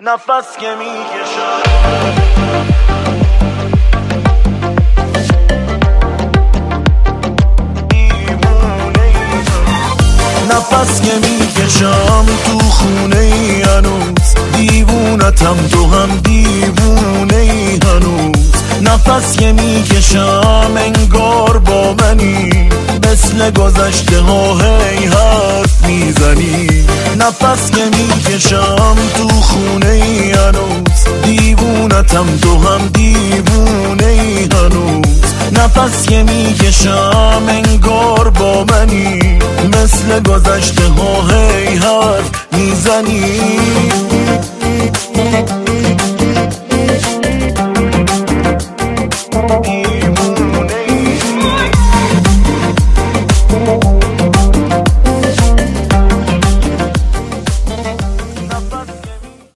نفس که می‌کشم نفس که می‌کشم تو خونه ای هنوز. دیوونتم تو هم دیوونه ای هنوز. نفس که می‌کشم انگار با منی. مثل گذشته ها هی حرف می‌زنی. نفس که می‌کشم تو خونه دیوونتم تو هم دیوونه ای هنوز. نفس که می‌کشم انگار با منی. مثل گذشته ها هی حرف می‌زنی.